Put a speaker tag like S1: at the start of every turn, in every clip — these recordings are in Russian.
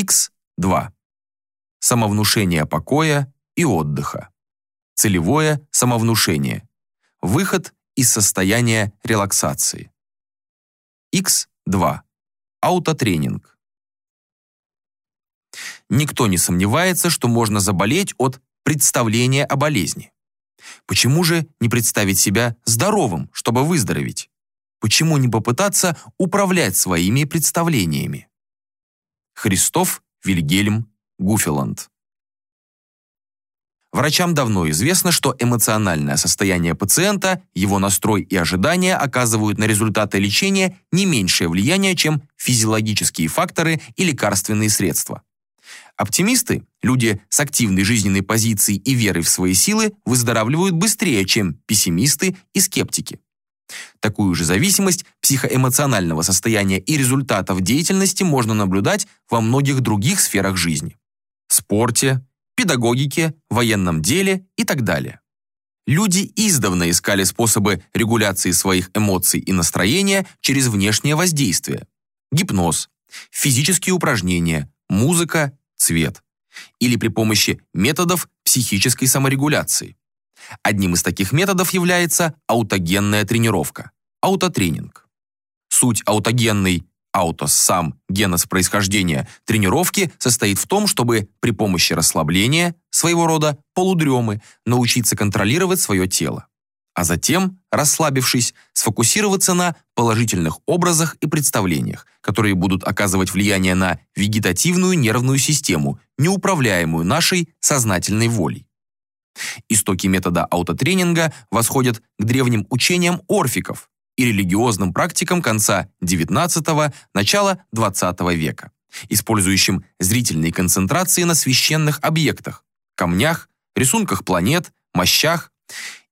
S1: X2. Самовнушение покоя и отдыха. Целевое самовнушение. Выход из состояния релаксации. X2. Аутотренинг. Никто не сомневается, что можно заболеть от представления о болезни. Почему же не представить себя здоровым, чтобы выздороветь? Почему не попытаться управлять своими представлениями? Христоф Вильгельм Гуфеланд Врачам давно известно, что эмоциональное состояние пациента, его настрой и ожидания оказывают на результаты лечения не меньшее влияние, чем физиологические факторы и лекарственные средства. Оптимисты, люди с активной жизненной позицией и верой в свои силы, выздоравливают быстрее, чем пессимисты и скептики. Такую же зависимость психоэмоционального состояния и результатов деятельности можно наблюдать во многих других сферах жизни. Спорте, педагогике, военном деле и так далее. Люди издавна искали способы регуляции своих эмоций и настроения через внешнее воздействие. Гипноз, физические упражнения, музыка, цвет. Или при помощи методов психической саморегуляции. Одним из таких методов является аутогенная тренировка, аутотренинг. Суть аутогенной аутос сам генос происхождения тренировки состоит в том, чтобы при помощи расслабления, своего рода полудремы, научиться контролировать свое тело. А затем, расслабившись, сфокусироваться на положительных образах и представлениях, которые будут оказывать влияние на вегетативную нервную систему, неуправляемую нашей сознательной волей. Истоки метода аутотренинга восходят к древним учениям орфиков, и религиозным практикам конца XIX – начала XX века, использующим зрительные концентрации на священных объектах – камнях, рисунках планет, мощах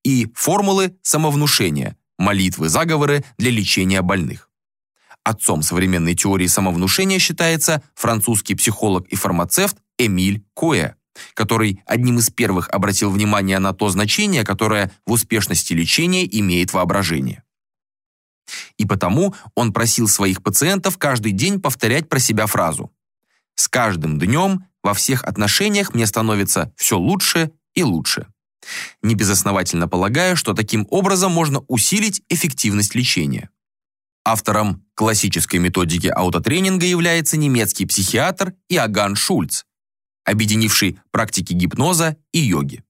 S1: и формулы самовнушения, молитвы, заговоры для лечения больных. Отцом современной теории самовнушения считается французский психолог и фармацевт Эмиль Коэ, который одним из первых обратил внимание на то значение, которое в успешности лечения имеет воображение. И потому он просил своих пациентов каждый день повторять про себя фразу «С каждым днем во всех отношениях мне становится все лучше и лучше». Небезосновательно полагая, что таким образом можно усилить эффективность лечения. Автором классической методики аутотренинга является немецкий психиатр Иоганн Шульц, объединивший практики гипноза и йоги.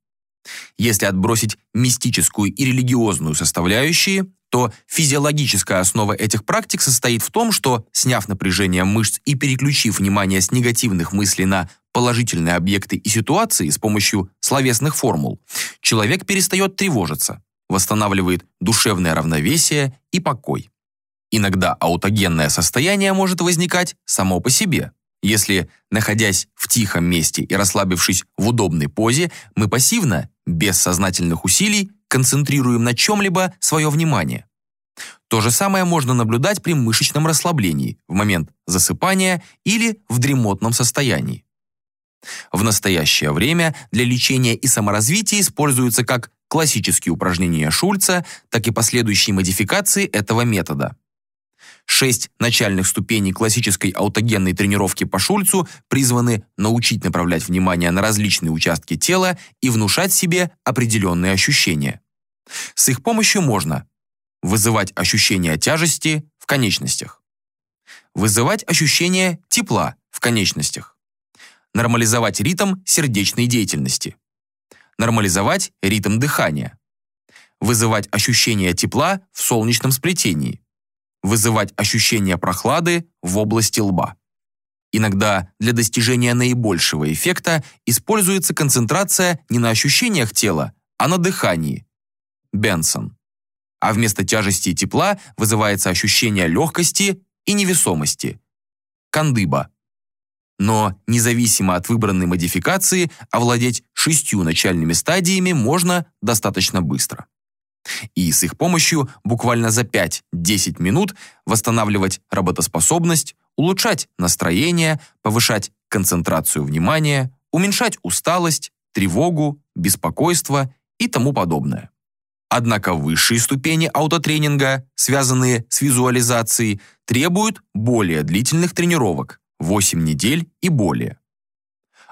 S1: Если отбросить мистическую и религиозную составляющие, то физиологическая основа этих практик состоит в том, что, сняв напряжение мышц и переключив внимание с негативных мыслей на положительные объекты и ситуации с помощью словесных формул, человек перестает тревожиться, восстанавливает душевное равновесие и покой. Иногда аутогенное состояние может возникать само по себе. Если, находясь в тихом месте и расслабившись в удобной позе, мы пассивно, без сознательных усилий, концентрируем на чем-либо свое внимание. То же самое можно наблюдать при мышечном расслаблении в момент засыпания или в дремотном состоянии. В настоящее время для лечения и саморазвития используются как классические упражнения Шульца, так и последующие модификации этого метода. Шесть начальных ступеней классической аутогенной тренировки по Шульцу призваны научить направлять внимание на различные участки тела и внушать себе определенные ощущения. С их помощью можно вызывать ощущение тяжести в конечностях, вызывать ощущение тепла в конечностях, нормализовать ритм сердечной деятельности, нормализовать ритм дыхания, вызывать ощущение тепла в солнечном сплетении, вызывать ощущение прохлады в области лба. Иногда для достижения наибольшего эффекта используется концентрация не на ощущениях тела, а на дыхании. Бенсон. А вместо тяжести и тепла вызывается ощущение легкости и невесомости. Кандыба. Но независимо от выбранной модификации, овладеть шестью начальными стадиями можно достаточно быстро и с их помощью буквально за 5-10 минут восстанавливать работоспособность, улучшать настроение, повышать концентрацию внимания, уменьшать усталость, тревогу, беспокойство и тому подобное. Однако высшие ступени аутотренинга, связанные с визуализацией, требуют более длительных тренировок, 8 недель и более.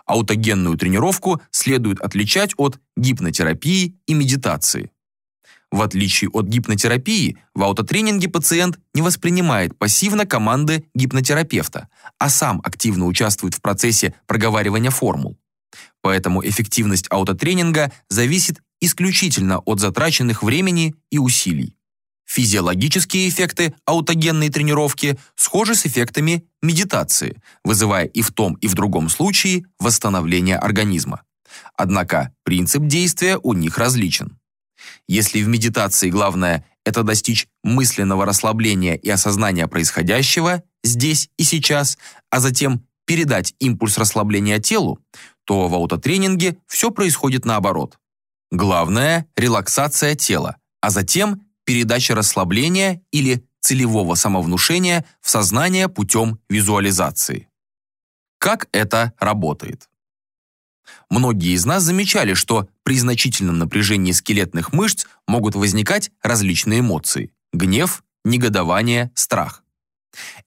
S1: Аутогенную тренировку следует отличать от гипнотерапии и медитации. В отличие от гипнотерапии, в аутотренинге пациент не воспринимает пассивно команды гипнотерапевта, а сам активно участвует в процессе проговаривания формул. Поэтому эффективность аутотренинга зависит исключительно от затраченных времени и усилий. Физиологические эффекты аутогенной тренировки схожи с эффектами медитации, вызывая и в том, и в другом случае восстановление организма. Однако принцип действия у них различен. Если в медитации главное – это достичь мысленного расслабления и осознания происходящего здесь и сейчас, а затем передать импульс расслабления телу, то в аутотренинге все происходит наоборот. Главное – релаксация тела, а затем передача расслабления или целевого самовнушения в сознание путем визуализации. Как это работает? Многие из нас замечали, что при значительном напряжении скелетных мышц могут возникать различные эмоции – гнев, негодование, страх.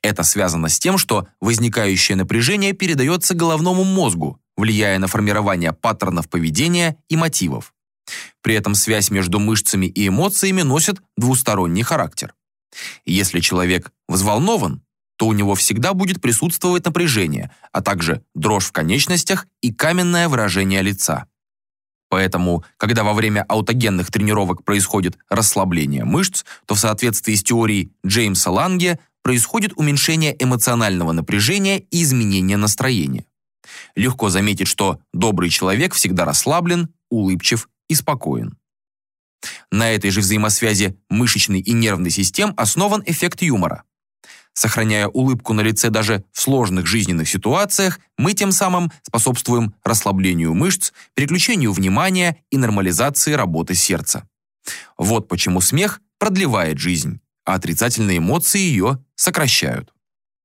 S1: Это связано с тем, что возникающее напряжение передается головному мозгу, влияя на формирование паттернов поведения и мотивов. При этом связь между мышцами и эмоциями носит двусторонний характер. Если человек взволнован, то у него всегда будет присутствовать напряжение, а также дрожь в конечностях и каменное выражение лица. Поэтому, когда во время аутогенных тренировок происходит расслабление мышц, то в соответствии с теорией Джеймса Ланге происходит уменьшение эмоционального напряжения и изменение настроения. Легко заметить, что добрый человек всегда расслаблен, улыбчив и спокоен. На этой же взаимосвязи мышечной и нервной систем основан эффект юмора. Сохраняя улыбку на лице даже в сложных жизненных ситуациях, мы тем самым способствуем расслаблению мышц, переключению внимания и нормализации работы сердца. Вот почему смех продлевает жизнь, а отрицательные эмоции ее сокращают.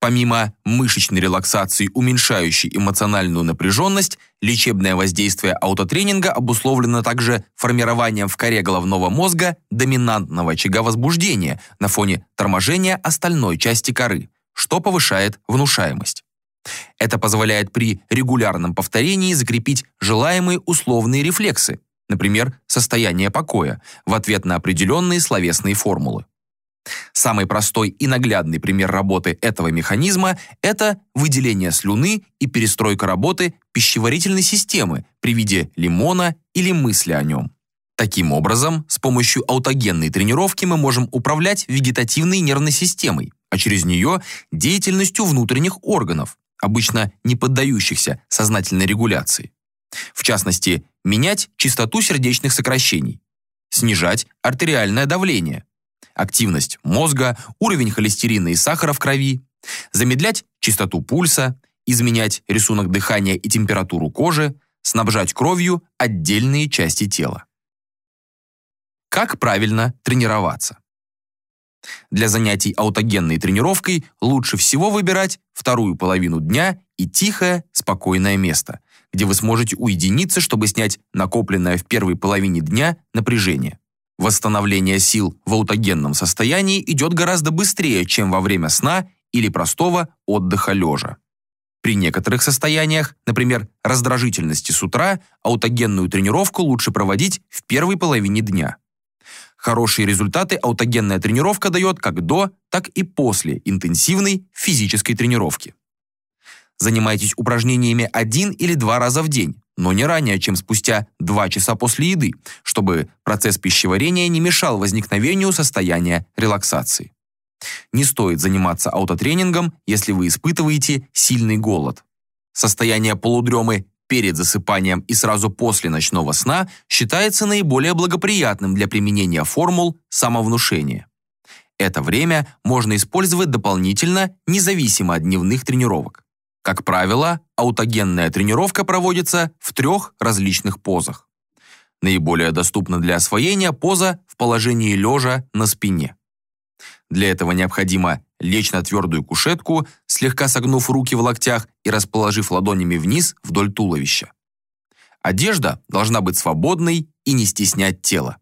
S1: Помимо мышечной релаксации, уменьшающей эмоциональную напряженность, лечебное воздействие аутотренинга обусловлено также формированием в коре головного мозга доминантного очага возбуждения на фоне торможения остальной части коры, что повышает внушаемость. Это позволяет при регулярном повторении закрепить желаемые условные рефлексы, например, состояние покоя, в ответ на определенные словесные формулы. Самый простой и наглядный пример работы этого механизма – это выделение слюны и перестройка работы пищеварительной системы при виде лимона или мысли о нем. Таким образом, с помощью аутогенной тренировки мы можем управлять вегетативной нервной системой, а через нее – деятельностью внутренних органов, обычно не поддающихся сознательной регуляции. В частности, менять частоту сердечных сокращений, снижать артериальное давление – активность мозга, уровень холестерина и сахара в крови, замедлять частоту пульса, изменять рисунок дыхания и температуру кожи, снабжать кровью отдельные части тела. Как правильно тренироваться? Для занятий аутогенной тренировкой лучше всего выбирать вторую половину дня и тихое, спокойное место, где вы сможете уединиться, чтобы снять накопленное в первой половине дня напряжение. Восстановление сил в аутогенном состоянии идет гораздо быстрее, чем во время сна или простого отдыха лежа. При некоторых состояниях, например, раздражительности с утра, аутогенную тренировку лучше проводить в первой половине дня. Хорошие результаты аутогенная тренировка дает как до, так и после интенсивной физической тренировки. Занимайтесь упражнениями один или два раза в день, но не ранее, чем спустя 2 часа после еды, чтобы процесс пищеварения не мешал возникновению состояния релаксации. Не стоит заниматься аутотренингом, если вы испытываете сильный голод. Состояние полудремы перед засыпанием и сразу после ночного сна считается наиболее благоприятным для применения формул самовнушения. Это время можно использовать дополнительно, независимо от дневных тренировок. Как правило, аутогенная тренировка проводится в трех различных позах. Наиболее доступна для освоения поза в положении лежа на спине. Для этого необходимо лечь на твердую кушетку, слегка согнув руки в локтях и расположив ладонями вниз вдоль туловища. Одежда должна быть свободной и не стеснять тело.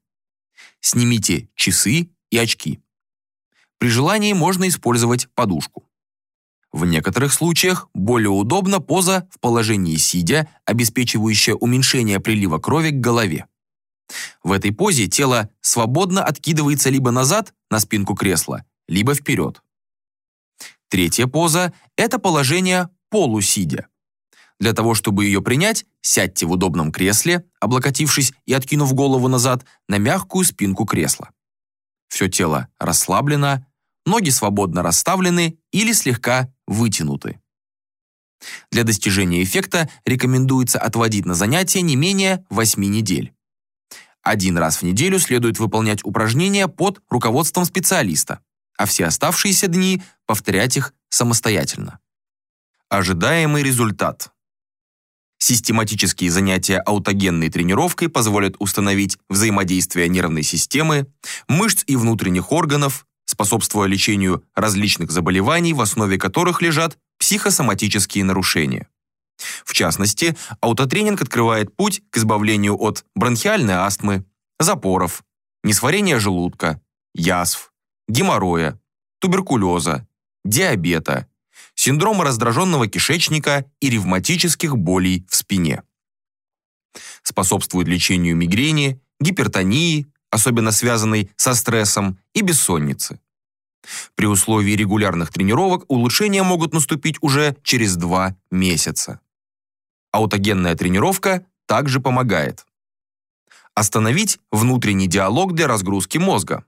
S1: Снимите часы и очки. При желании можно использовать подушку. В некоторых случаях более удобна поза в положении сидя, обеспечивающая уменьшение прилива крови к голове. В этой позе тело свободно откидывается либо назад на спинку кресла, либо вперед. Третья поза – это положение полусидя. Для того, чтобы ее принять, сядьте в удобном кресле, облокотившись и откинув голову назад на мягкую спинку кресла. Все тело расслаблено, ноги свободно расставлены или слегка вытянуты. Для достижения эффекта рекомендуется отводить на занятия не менее 8 недель. Один раз в неделю следует выполнять упражнения под руководством специалиста, а все оставшиеся дни повторять их самостоятельно. Ожидаемый результат. Систематические занятия аутогенной тренировкой позволят установить взаимодействие нервной системы, мышц и внутренних органов, способствуя лечению различных заболеваний, в основе которых лежат психосоматические нарушения. В частности, аутотренинг открывает путь к избавлению от бронхиальной астмы, запоров, несварения желудка, язв, геморроя, туберкулеза, диабета, синдрома раздраженного кишечника и ревматических болей в спине. Способствует лечению мигрени, гипертонии, особенно связанной со стрессом, и бессонницы. При условии регулярных тренировок улучшения могут наступить уже через 2 месяца. Аутогенная тренировка также помогает. Остановить внутренний диалог для разгрузки мозга.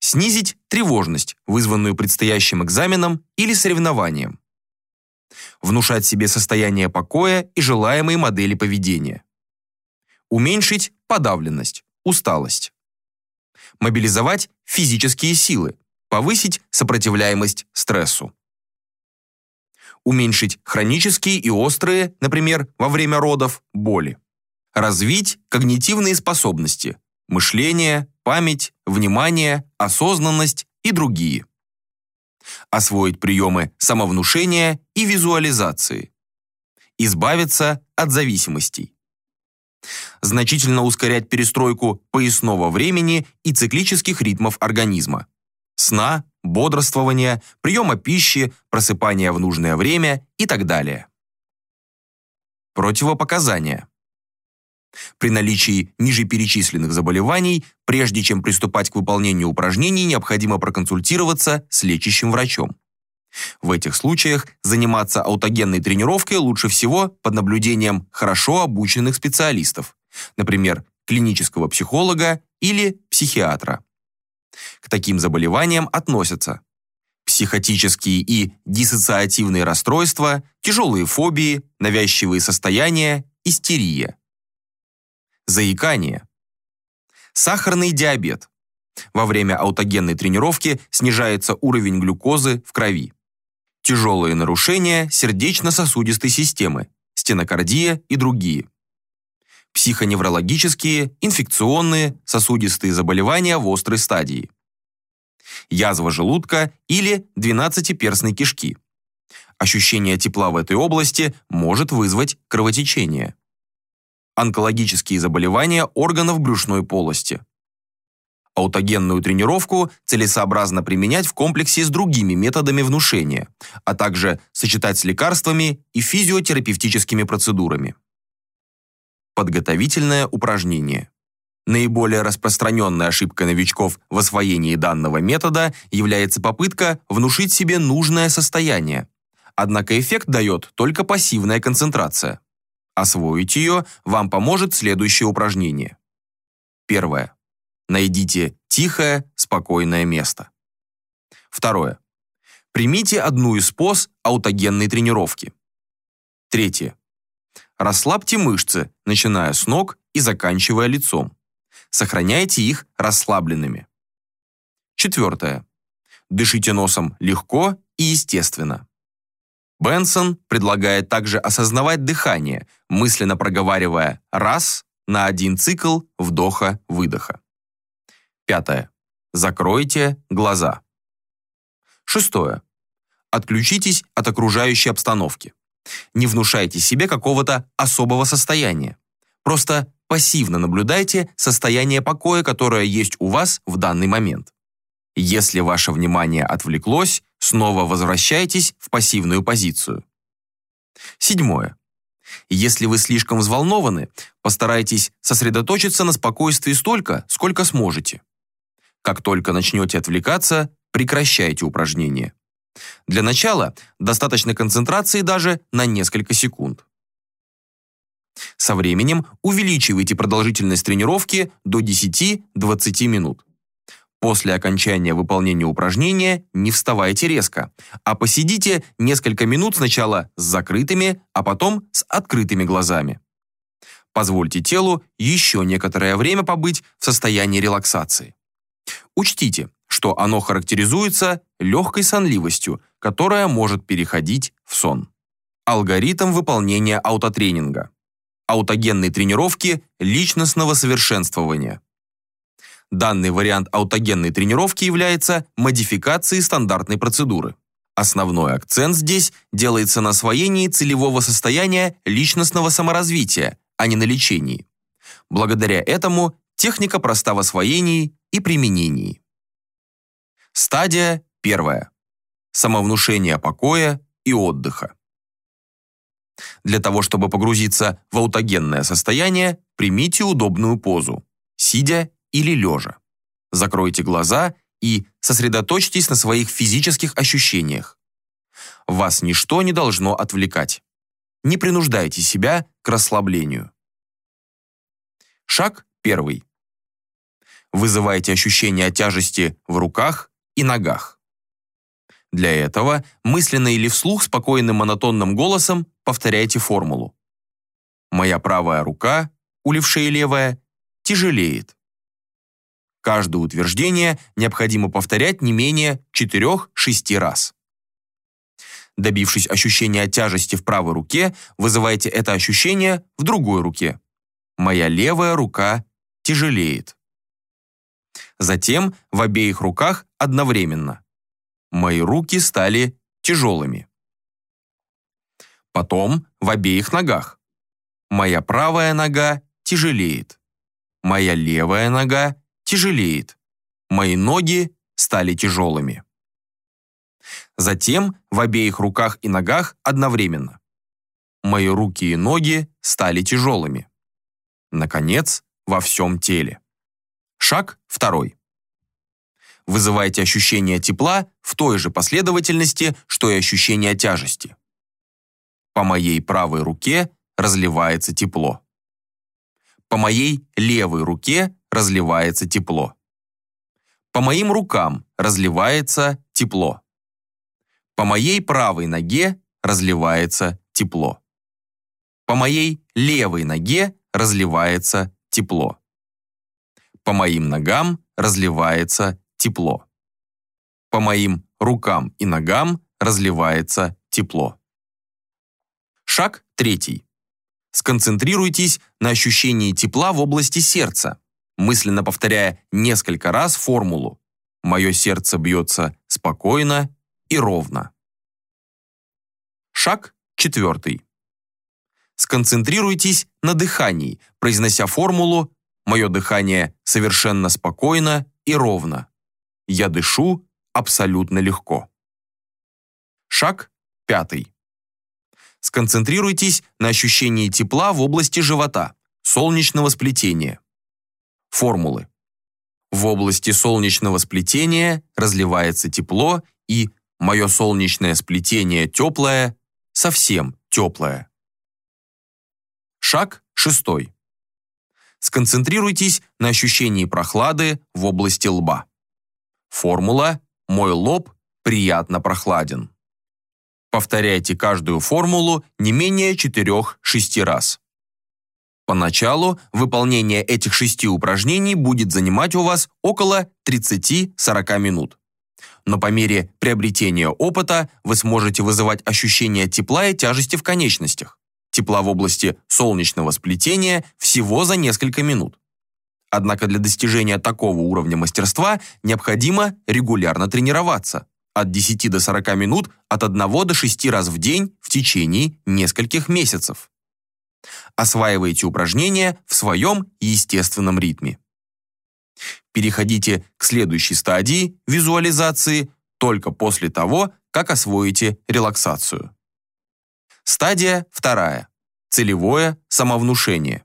S1: Снизить тревожность, вызванную предстоящим экзаменом или соревнованием. Внушать себе состояние покоя и желаемые модели поведения. Уменьшить подавленность, усталость. Мобилизовать физические силы, повысить сопротивляемость стрессу. Уменьшить хронические и острые, например, во время родов, боли. Развить когнитивные способности, мышление, память, внимание, осознанность и другие. Освоить приемы самовнушения и визуализации. Избавиться от зависимостей значительно ускорять перестройку поясного времени и циклических ритмов организма. Сна, бодрствования, приема пищи, просыпания в нужное время и так далее. Противопоказания. При наличии ниже перечисленных заболеваний, прежде чем приступать к выполнению упражнений, необходимо проконсультироваться с лечащим врачом. В этих случаях заниматься аутогенной тренировкой лучше всего под наблюдением хорошо обученных специалистов, например, клинического психолога или психиатра. К таким заболеваниям относятся психотические и диссоциативные расстройства, тяжелые фобии, навязчивые состояния, истерия. Заикание. Сахарный диабет. Во время аутогенной тренировки снижается уровень глюкозы в крови. Тяжелые нарушения сердечно-сосудистой системы, стенокардия и другие психоневрологические, инфекционные, сосудистые заболевания в острой стадии, язва желудка или двенадцатиперстной кишки. Ощущение тепла в этой области может вызвать кровотечение. Онкологические заболевания органов брюшной полости. Аутогенную тренировку целесообразно применять в комплексе с другими методами внушения, а также сочетать с лекарствами и физиотерапевтическими процедурами. Подготовительное упражнение. Наиболее распространенной ошибкой новичков в освоении данного метода является попытка внушить себе нужное состояние. Однако эффект дает только пассивная концентрация. Освоить ее вам поможет следующее упражнение. Первое. Найдите тихое, спокойное место. Второе. Примите одну из поз аутогенной тренировки. Третье. Расслабьте мышцы, начиная с ног и заканчивая лицом. Сохраняйте их расслабленными. Четвертое. Дышите носом легко и естественно. Бенсон предлагает также осознавать дыхание, мысленно проговаривая «раз» на один цикл вдоха-выдоха. Пятое. Закройте глаза. Шестое. Отключитесь от окружающей обстановки. Не внушайте себе какого-то особого состояния. Просто пассивно наблюдайте состояние покоя, которое есть у вас в данный момент. Если ваше внимание отвлеклось, снова возвращайтесь в пассивную позицию. Седьмое. Если вы слишком взволнованы, постарайтесь сосредоточиться на спокойствии столько, сколько сможете. Как только начнете отвлекаться, прекращайте упражнение. Для начала достаточно концентрации даже на несколько секунд. Со временем увеличивайте продолжительность тренировки до 10-20 минут. После окончания выполнения упражнения не вставайте резко, а посидите несколько минут сначала с закрытыми, а потом с открытыми глазами. Позвольте телу еще некоторое время побыть в состоянии релаксации. Учтите, что оно характеризуется легкой сонливостью, которая может переходить в сон. Алгоритм выполнения аутотренинга. Аутогенные тренировки личностного совершенствования. Данный вариант аутогенной тренировки является модификацией стандартной процедуры. Основной акцент здесь делается на освоении целевого состояния личностного саморазвития, а не на лечении. Благодаря этому техника проста в освоении и применении. Стадия первая. Самовнушение покоя и отдыха. Для того, чтобы погрузиться в аутогенное состояние, примите удобную позу, сидя или лежа. Закройте глаза и сосредоточьтесь на своих физических ощущениях. Вас ничто не должно отвлекать. Не принуждайте себя к расслаблению. Шаг первый. Вызывайте ощущение тяжести в руках и ногах. Для этого мысленно или вслух спокойным монотонным голосом повторяйте формулу. Моя правая рука, у левшей левая, тяжелеет. Каждое утверждение необходимо повторять не менее 4-6 раз. Добившись ощущения тяжести в правой руке, вызывайте это ощущение в другой руке. Моя левая рука тяжелеет. Затем в обеих руках одновременно. Мои руки стали тяжелыми. Потом в обеих ногах. Моя правая нога тяжелеет. Моя левая нога тяжелеет. Мои ноги стали тяжелыми. Затем в обеих руках и ногах одновременно. Мои руки и ноги стали тяжелыми. Наконец, во всем теле. Шаг второй. Вызывайте ощущение тепла в той же последовательности, что и ощущение тяжести. По моей правой руке разливается тепло. По моей левой руке разливается тепло. По моим рукам разливается тепло. По моей правой ноге разливается тепло. По моей левой ноге разливается тепло. По моим ногам разливается тепло. По моим рукам и ногам разливается тепло. Шаг третий. Сконцентрируйтесь на ощущении тепла в области сердца, мысленно повторяя несколько раз формулу «Мое сердце бьется спокойно и ровно». Шаг четвертый. Сконцентрируйтесь на дыхании, произнося формулу Мое дыхание совершенно спокойно и ровно. Я дышу абсолютно легко. Шаг пятый. Сконцентрируйтесь на ощущении тепла в области живота, солнечного сплетения. Формулы. В области солнечного сплетения разливается тепло и мое солнечное сплетение теплое, совсем теплое. Шаг шестой. Сконцентрируйтесь на ощущении прохлады в области лба. Формула «Мой лоб приятно прохладен». Повторяйте каждую формулу не менее 4-6 раз. Поначалу выполнение этих шести упражнений будет занимать у вас около 30-40 минут. Но по мере приобретения опыта вы сможете вызывать ощущение тепла и тяжести в конечностях тепла в области солнечного сплетения всего за несколько минут. Однако для достижения такого уровня мастерства необходимо регулярно тренироваться от 10 до 40 минут от 1 до 6 раз в день в течение нескольких месяцев. Осваивайте упражнения в своем естественном ритме. Переходите к следующей стадии визуализации только после того, как освоите релаксацию. Стадия вторая. Целевое самовнушение.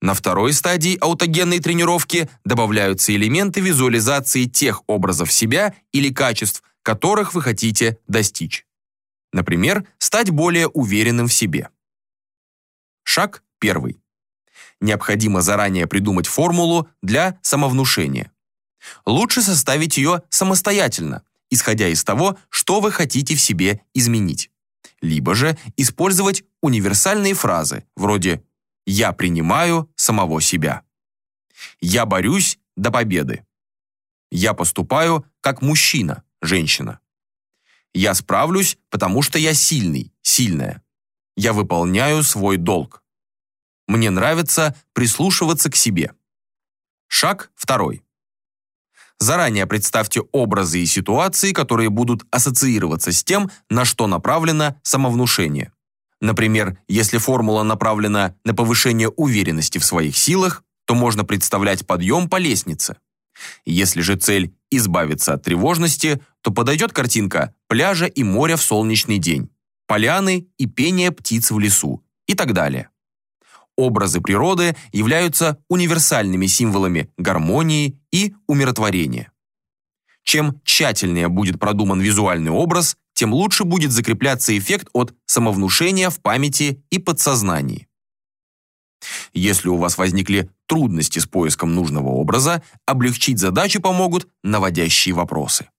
S1: На второй стадии аутогенной тренировки добавляются элементы визуализации тех образов себя или качеств, которых вы хотите достичь. Например, стать более уверенным в себе. Шаг первый. Необходимо заранее придумать формулу для самовнушения. Лучше составить ее самостоятельно, исходя из того, что вы хотите в себе изменить. Либо же использовать универсальные фразы, вроде я принимаю самого себя. Я борюсь до победы. Я поступаю как мужчина, женщина. Я справлюсь, потому что я сильный, сильная. Я выполняю свой долг. Мне нравится прислушиваться к себе. Шаг второй. Заранее представьте образы и ситуации, которые будут ассоциироваться с тем, на что направлено самовнушение. Например, если формула направлена на повышение уверенности в своих силах, то можно представлять подъем по лестнице. Если же цель – избавиться от тревожности, то подойдет картинка пляжа и моря в солнечный день, поляны и пение птиц в лесу и так далее. Образы природы являются универсальными символами гармонии и умиротворения. Чем тщательнее будет продуман визуальный образ, тем лучше будет закрепляться эффект от самовнушения в памяти и подсознании. Если у вас возникли трудности с поиском нужного образа, облегчить задачу помогут наводящие вопросы.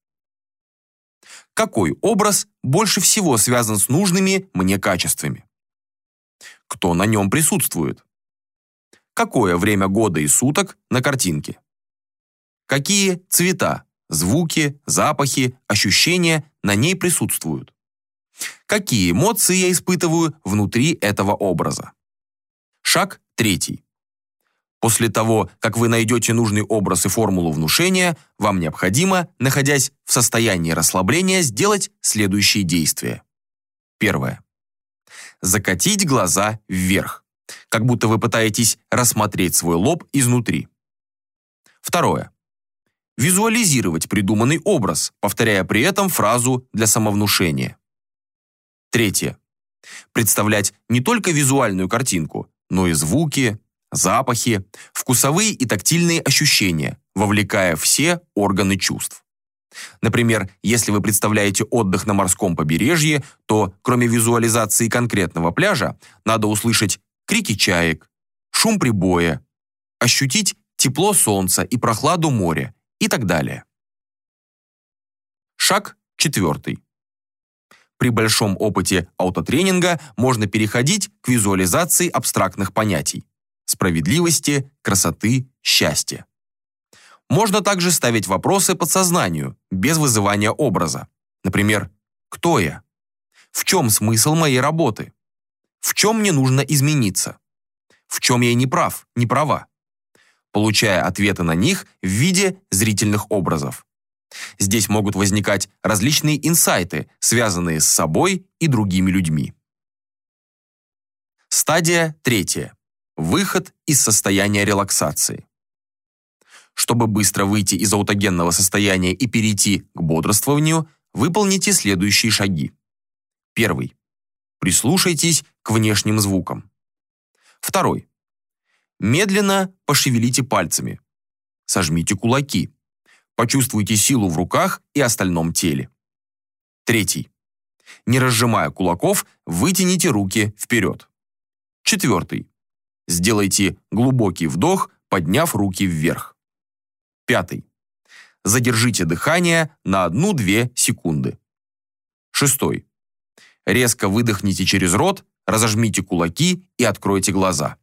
S1: Какой образ больше всего связан с нужными мне качествами? Кто на нем присутствует? Какое время года и суток на картинке? Какие цвета звуки, запахи, ощущения на ней присутствуют. Какие эмоции я испытываю внутри этого образа? Шаг третий. После того, как вы найдете нужный образ и формулу внушения, вам необходимо, находясь в состоянии расслабления, сделать следующие действия. Первое. Закатить глаза вверх, как будто вы пытаетесь рассмотреть свой лоб изнутри. Второе. Визуализировать придуманный образ, повторяя при этом фразу для самовнушения. Третье. Представлять не только визуальную картинку, но и звуки, запахи, вкусовые и тактильные ощущения, вовлекая все органы чувств. Например, если вы представляете отдых на морском побережье, то кроме визуализации конкретного пляжа, надо услышать крики чаек, шум прибоя, ощутить тепло солнца и прохладу моря и так далее. Шаг четвертый. При большом опыте аутотренинга можно переходить к визуализации абстрактных понятий – справедливости, красоты, счастья. Можно также ставить вопросы подсознанию, без вызывания образа. Например, «Кто я?» «В чем смысл моей работы?» «В чем мне нужно измениться?» «В чем я не прав, не права?» получая ответы на них в виде зрительных образов. Здесь могут возникать различные инсайты, связанные с собой и другими людьми. Стадия третья. Выход из состояния релаксации. Чтобы быстро выйти из аутогенного состояния и перейти к бодрствованию, выполните следующие шаги. Первый. Прислушайтесь к внешним звукам. Второй. Медленно пошевелите пальцами. Сожмите кулаки. Почувствуйте силу в руках и остальном теле. Третий. Не разжимая кулаков, вытяните руки вперед. Четвертый. Сделайте глубокий вдох, подняв руки вверх. Пятый. Задержите дыхание на 1-2 секунды. Шестой. Резко выдохните через рот, разожмите кулаки и откройте глаза.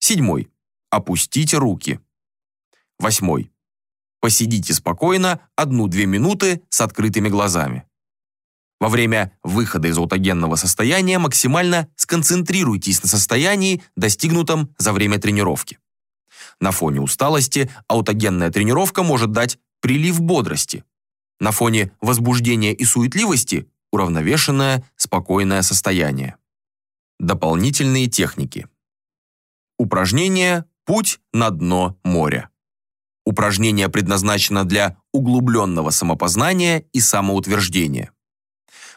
S1: Седьмой. Опустите руки. Восьмой. Посидите спокойно одну-две минуты с открытыми глазами. Во время выхода из аутогенного состояния максимально сконцентрируйтесь на состоянии, достигнутом за время тренировки. На фоне усталости аутогенная тренировка может дать прилив бодрости. На фоне возбуждения и суетливости – уравновешенное, спокойное состояние. Дополнительные техники. Упражнение «Путь на дно моря». Упражнение предназначено для углубленного самопознания и самоутверждения.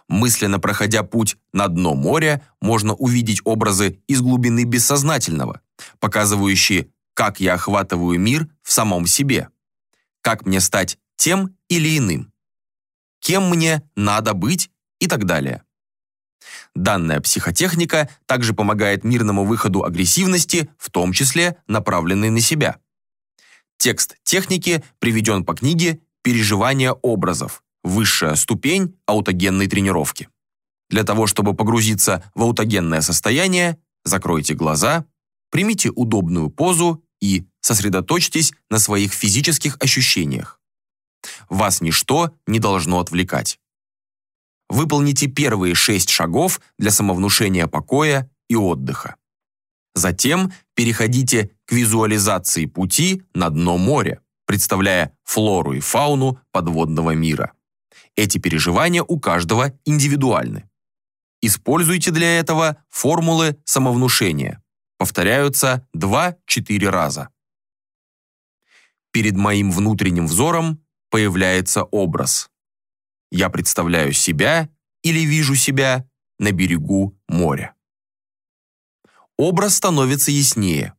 S1: Мысленно проходя путь на дно моря, можно увидеть образы из глубины бессознательного, показывающие, как я охватываю мир в самом себе, как мне стать тем или иным, кем мне надо быть и так далее. Данная психотехника также помогает мирному выходу агрессивности, в том числе направленной на себя. Текст техники приведен по книге «Переживание образов. Высшая ступень аутогенной тренировки». Для того, чтобы погрузиться в аутогенное состояние, закройте глаза, примите удобную позу и сосредоточьтесь на своих физических ощущениях. Вас ничто не должно отвлекать. Выполните первые шесть шагов для самовнушения покоя и отдыха. Затем переходите к визуализации пути на дно моря, представляя флору и фауну подводного мира. Эти переживания у каждого индивидуальны. Используйте для этого формулы самовнушения. Повторяются 2-4 раза. Перед моим внутренним взором появляется образ. Я представляю себя или вижу себя на берегу моря. Образ становится яснее.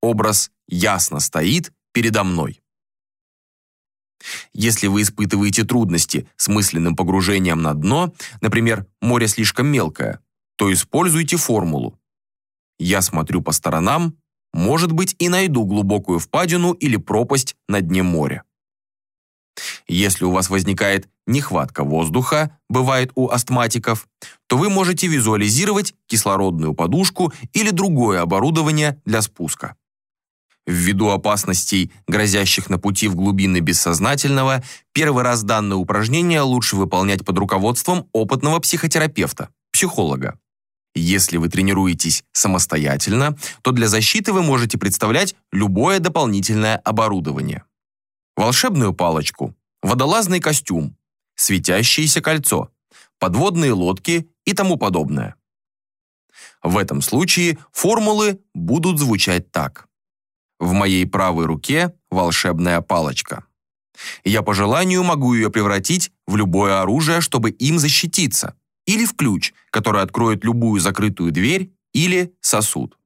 S1: Образ ясно стоит передо мной. Если вы испытываете трудности с мысленным погружением на дно, например, море слишком мелкое, то используйте формулу. Я смотрю по сторонам, может быть, и найду глубокую впадину или пропасть на дне моря. Если у вас возникает нехватка воздуха, бывает у астматиков, то вы можете визуализировать кислородную подушку или другое оборудование для спуска. Ввиду опасностей, грозящих на пути в глубины бессознательного, первый раз данное упражнение лучше выполнять под руководством опытного психотерапевта, психолога. Если вы тренируетесь самостоятельно, то для защиты вы можете представлять любое дополнительное оборудование волшебную палочку, водолазный костюм, светящееся кольцо, подводные лодки и тому подобное. В этом случае формулы будут звучать так. В моей правой руке волшебная палочка. Я по желанию могу ее превратить в любое оружие, чтобы им защититься, или в ключ, который откроет любую закрытую дверь или сосуд.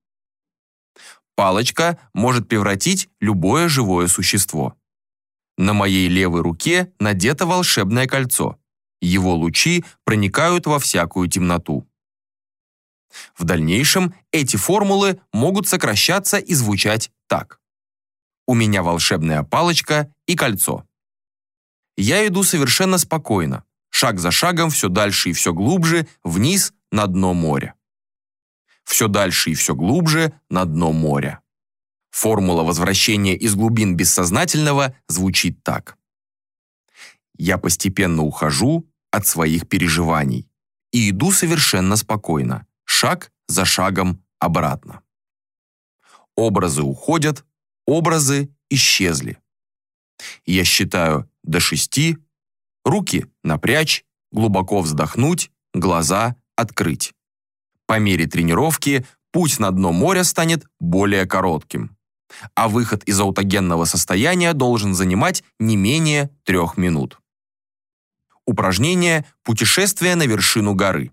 S1: Палочка может превратить любое живое существо. На моей левой руке надето волшебное кольцо. Его лучи проникают во всякую темноту. В дальнейшем эти формулы могут сокращаться и звучать так. У меня волшебная палочка и кольцо. Я иду совершенно спокойно, шаг за шагом все дальше и все глубже вниз на дно моря. Все дальше и все глубже на дно моря. Формула возвращения из глубин бессознательного звучит так. Я постепенно ухожу от своих переживаний и иду совершенно спокойно, шаг за шагом обратно. Образы уходят, образы исчезли. Я считаю до шести, руки напрячь, глубоко вздохнуть, глаза открыть. По мере тренировки путь на дно моря станет более коротким а выход из аутогенного состояния должен занимать не менее трех минут. Упражнение «Путешествие на вершину горы».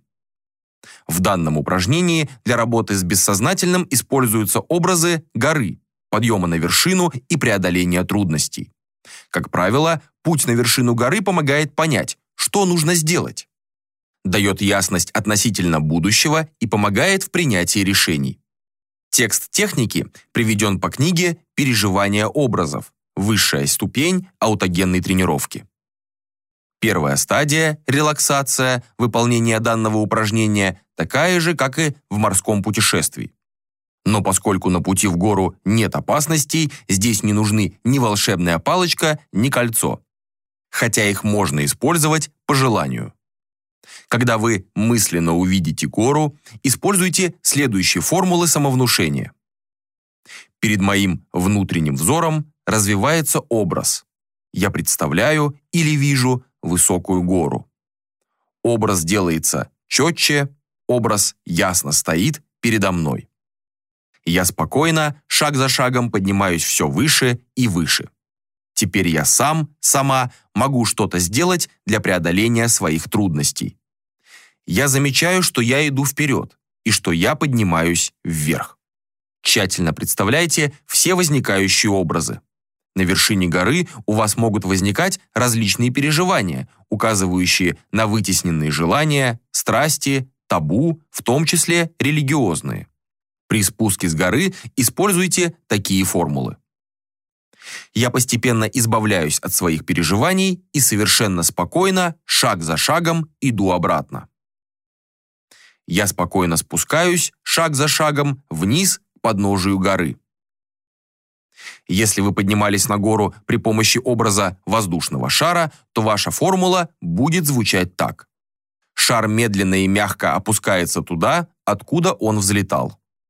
S1: В данном упражнении для работы с бессознательным используются образы горы, подъема на вершину и преодоления трудностей. Как правило, путь на вершину горы помогает понять, что нужно сделать. Дает ясность относительно будущего и помогает в принятии решений. Текст техники приведен по книге «Переживание образов. Высшая ступень аутогенной тренировки». Первая стадия – релаксация, выполнение данного упражнения такая же, как и в морском путешествии. Но поскольку на пути в гору нет опасностей, здесь не нужны ни волшебная палочка, ни кольцо. Хотя их можно использовать по желанию. Когда вы мысленно увидите гору, используйте следующие формулы самовнушения. Перед моим внутренним взором развивается образ. Я представляю или вижу высокую гору. Образ делается четче, образ ясно стоит передо мной. Я спокойно, шаг за шагом поднимаюсь все выше и выше. Теперь я сам, сама могу что-то сделать для преодоления своих трудностей. Я замечаю, что я иду вперед и что я поднимаюсь вверх. Тщательно представляйте все возникающие образы. На вершине горы у вас могут возникать различные переживания, указывающие на вытесненные желания, страсти, табу, в том числе религиозные. При спуске с горы используйте такие формулы. Я постепенно избавляюсь от своих переживаний и совершенно спокойно, шаг за шагом, иду обратно. Я спокойно спускаюсь, шаг за шагом, вниз к подножию горы. Если вы поднимались на гору при помощи образа воздушного шара, то ваша формула будет звучать так. Шар медленно и мягко опускается туда, откуда он взлетал.